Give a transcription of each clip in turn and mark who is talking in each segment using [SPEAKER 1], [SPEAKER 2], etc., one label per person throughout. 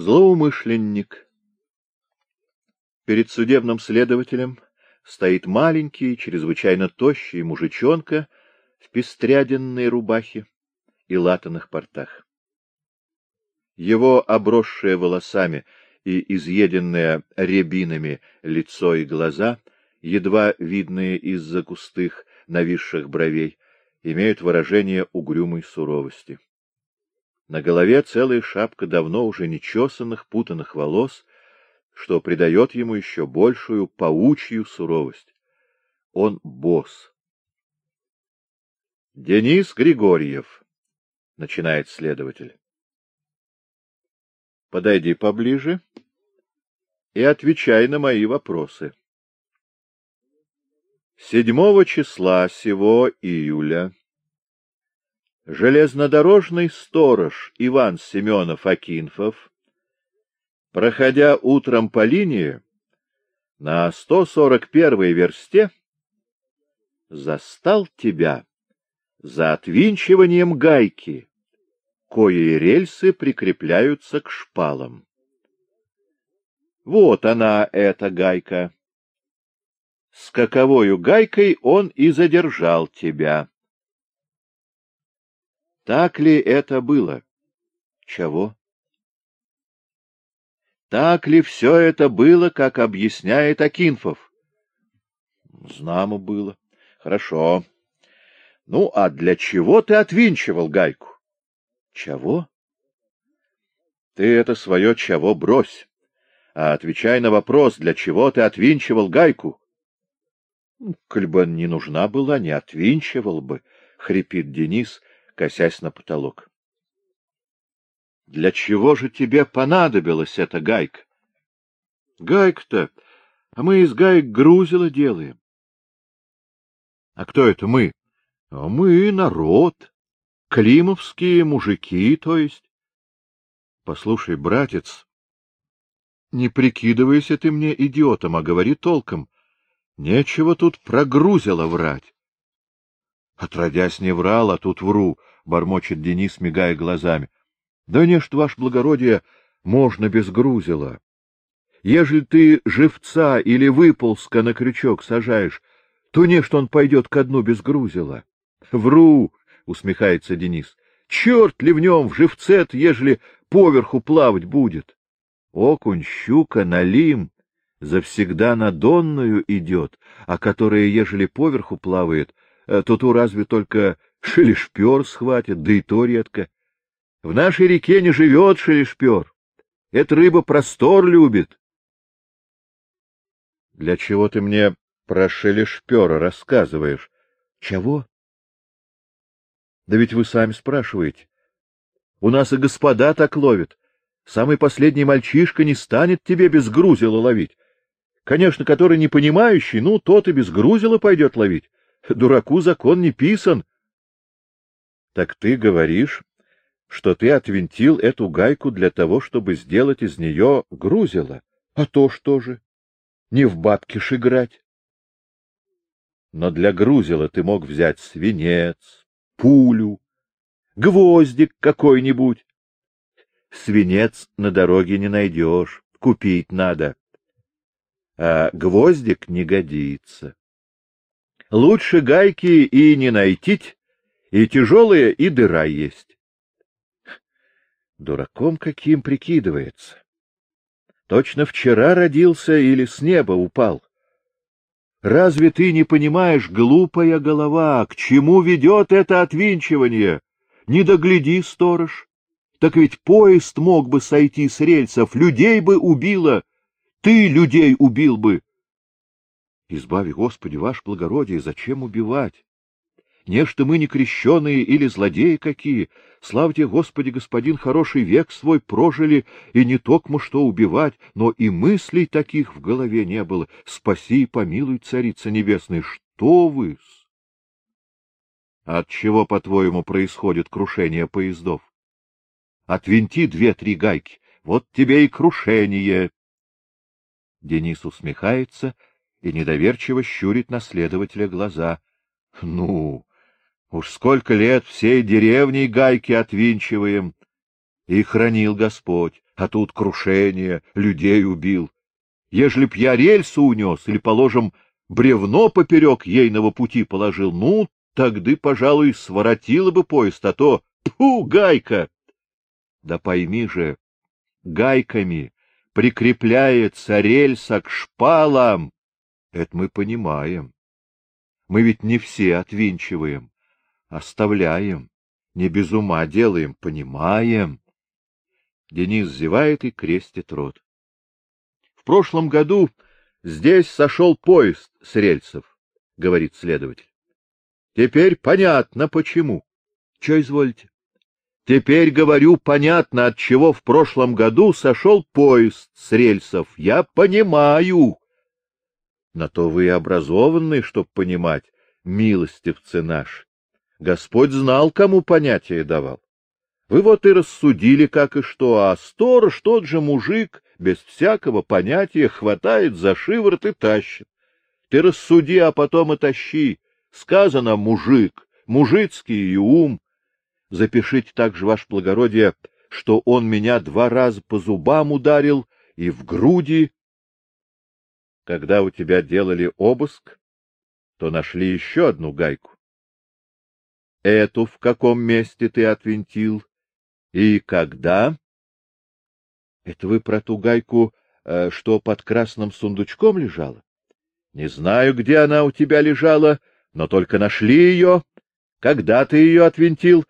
[SPEAKER 1] Злоумышленник. Перед судебным следователем стоит маленький, чрезвычайно тощий мужичонка в пестряденной рубахе и латаных портах. Его обросшее волосами и изъеденное рябинами лицо и глаза, едва видные из-за густых нависших бровей, имеют выражение угрюмой суровости. На голове целая шапка давно уже нечесанных, путанных волос, что придает ему еще большую паучью суровость. Он босс. Денис Григорьев, — начинает следователь. Подойди поближе и отвечай на мои вопросы. Седьмого числа сего июля Железнодорожный сторож Иван Семенов Акинфов, проходя утром по линии, на 141-й версте застал тебя за отвинчиванием гайки, кои рельсы прикрепляются к шпалам. Вот она, эта гайка. С каковою гайкой он и задержал тебя. Так ли это было? Чего? Так ли все это было, как объясняет Акинфов? Знамо было. Хорошо. Ну, а для чего ты отвинчивал гайку? Чего? Ты это свое чего брось, а отвечай на вопрос, для чего ты отвинчивал гайку. Коль бы не нужна была, не отвинчивал бы, — хрипит Денис, косясь на потолок. — Для чего же тебе понадобилась эта гайка? — Гайка-то, а мы из гаек грузила делаем. — А кто это мы? — А мы народ, климовские мужики, то есть. — Послушай, братец, не прикидывайся ты мне идиотом, а говори толком. Нечего тут прогрузило врать. Отродясь не врал, а тут вру, — бормочет Денис, мигая глазами. — Да не ж, ваше благородие, можно без грузила. Ежели ты живца или выползка на крючок сажаешь, то не что он пойдет ко дну без грузила. — Вру, — усмехается Денис. — Черт ли в нем, в живце ежели поверху плавать будет? Окунь, щука, налим завсегда на донную идет, а которая, ежели поверху плавает, Туту разве только шелешпер схватит, да и то редко. В нашей реке не живет шелешпер. Эта рыба простор любит. — Для чего ты мне про шелешпера рассказываешь? — Чего? — Да ведь вы сами спрашиваете. У нас и господа так ловят. Самый последний мальчишка не станет тебе без грузила ловить. Конечно, который не понимающий, ну, тот и без грузила пойдет ловить. Дураку закон не писан. — Так ты говоришь, что ты отвинтил эту гайку для того, чтобы сделать из нее грузило? А то что же? Не в бабкиш играть. Но для грузила ты мог взять свинец, пулю, гвоздик какой-нибудь. Свинец на дороге не найдешь, купить надо. А гвоздик не годится. Лучше гайки и не найти, и тяжелые, и дыра есть. Дураком каким прикидывается. Точно вчера родился или с неба упал. Разве ты не понимаешь, глупая голова, к чему ведет это отвинчивание? Не догляди, сторож. Так ведь поезд мог бы сойти с рельсов, людей бы убило. Ты людей убил бы. Избави, Господи, ваше благородие, зачем убивать? Нечто мы не крещеные или злодеи какие. Славьте, Господи, господин, хороший век свой прожили, и не токмо что убивать, но и мыслей таких в голове не было. Спаси и помилуй, царица небесная, что вы -с? От чего, по-твоему, происходит крушение поездов? Отвинти две-три гайки, вот тебе и крушение. Денис усмехается и недоверчиво щурит на следователя глаза. — Ну, уж сколько лет всей деревней гайки отвинчиваем. И хранил Господь, а тут крушение, людей убил. Ежели б я рельсу унес или, положим, бревно поперек ейного пути положил, ну, тогда, пожалуй, своротило бы поезд, а то... Тьфу, гайка! Да пойми же, гайками прикрепляется рельса к шпалам. Это мы понимаем. Мы ведь не все отвинчиваем, оставляем, не без ума делаем, понимаем. Денис зевает и крестит рот. В прошлом году здесь сошел поезд с рельсов, говорит следователь. Теперь понятно, почему. Что изволите? Теперь, говорю, понятно, от чего в прошлом году сошел поезд с рельсов. Я понимаю. На то вы и образованный, чтоб понимать, милостивцы наши. Господь знал, кому понятие давал. Вы вот и рассудили, как и что, а сторож, тот же мужик, без всякого понятия, хватает за шиворот и тащит. Ты рассуди, а потом и тащи. Сказано «мужик», мужицкий и ум. Запишите также, ваше благородие, что он меня два раза по зубам ударил и в груди. Когда у тебя делали обыск, то нашли еще одну гайку. Эту в каком месте ты отвинтил? И когда? Это вы про ту гайку, э, что под красным сундучком лежала? Не знаю, где она у тебя лежала, но только нашли ее. Когда ты ее отвинтил?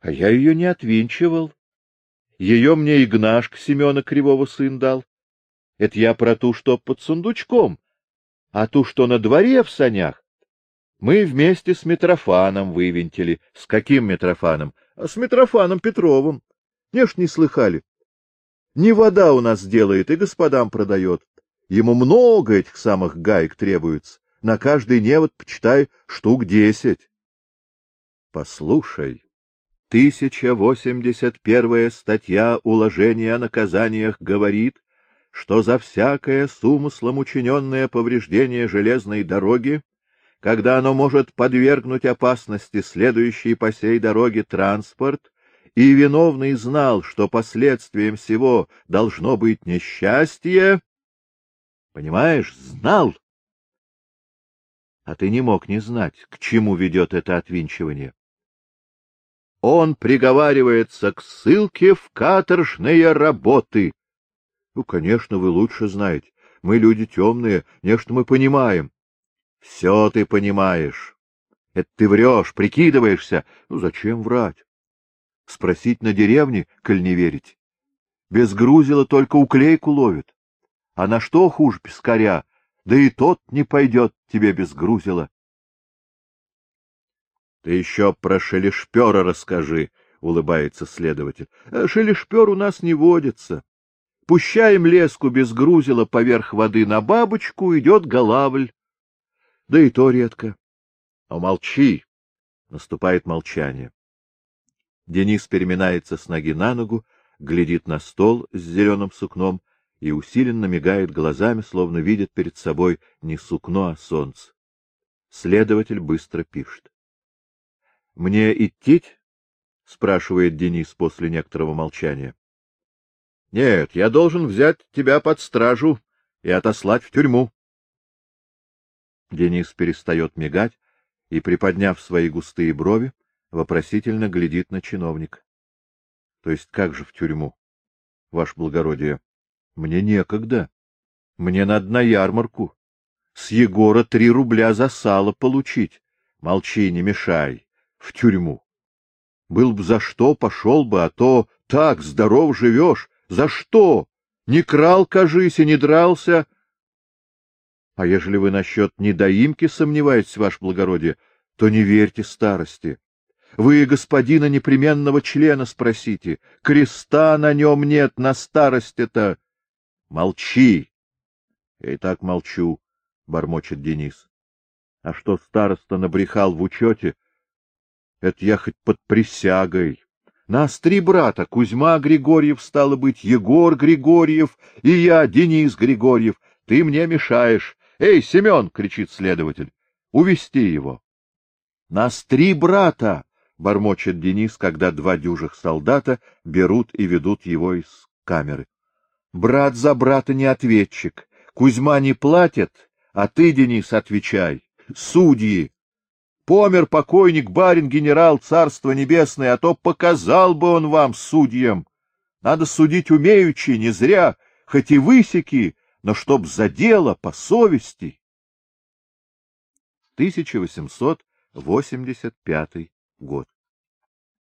[SPEAKER 1] А я ее не отвинчивал. Ее мне Игнашка Семена Кривого сын дал. Это я про ту, что под сундучком, а ту, что на дворе в санях. Мы вместе с Митрофаном вывинтили. С каким Митрофаном? С Митрофаном Петровым. Не ж не слыхали. Не вода у нас делает и господам продает. Ему много этих самых гаек требуется. На каждый невод, почитай, штук десять. Послушай, 1081 статья уложения о наказаниях говорит, что за всякое с умыслом учиненное повреждение железной дороги когда оно может подвергнуть опасности следующий по сей дороге транспорт, и виновный знал, что последствием всего должно быть несчастье, понимаешь, знал. А ты не мог не знать, к чему ведет это отвинчивание. Он приговаривается к ссылке в каторжные работы. Ну, конечно, вы лучше знаете. Мы люди темные, нечто мы понимаем. Все ты понимаешь. Это ты врешь, прикидываешься. Ну, зачем врать? Спросить на деревне, коль не верить. Без грузила только уклейку ловит. А на что хуже пескаря? Да и тот не пойдет тебе без грузила. — Ты еще про шелешпера расскажи, — улыбается следователь. «Э, — Шелешпер у нас не водится. Пущаем леску без грузила поверх воды на бабочку, идет голавль да и то редко. А молчи! Наступает молчание. Денис переминается с ноги на ногу, глядит на стол с зеленым сукном и усиленно мигает глазами, словно видит перед собой не сукно, а солнце. Следователь быстро пишет. — Мне идти? — спрашивает Денис после некоторого молчания. — Нет, я должен взять тебя под стражу и отослать в тюрьму. Денис перестает мигать и, приподняв свои густые брови, вопросительно глядит на чиновника. — То есть как же в тюрьму? — Ваше благородие, мне некогда. Мне надо на ярмарку. С Егора три рубля за сало получить. Молчи, не мешай. В тюрьму. Был бы за что, пошел бы, а то так здоров живешь. За что? Не крал, кажись, и не дрался, а ежели вы насчет недоимки сомневаетесь, ваше благородие, то не верьте старости. Вы господина непременного члена спросите. Креста на нем нет, на старости-то. Молчи. Я и так молчу, — бормочет Денис. А что староста набрехал в учете? Это я хоть под присягой. Нас три брата, Кузьма Григорьев, стало быть, Егор Григорьев и я, Денис Григорьев. Ты мне мешаешь. Эй, Семен! — кричит следователь. — Увести его. — Нас три брата! — бормочет Денис, когда два дюжих солдата берут и ведут его из камеры. — Брат за брата не ответчик. Кузьма не платит, а ты, Денис, отвечай. Судьи! Помер покойник, барин, генерал, царство небесное, а то показал бы он вам, судьям. Надо судить умеючи, не зря, хоть и высеки, но чтоб за дело, по совести. 1885 год.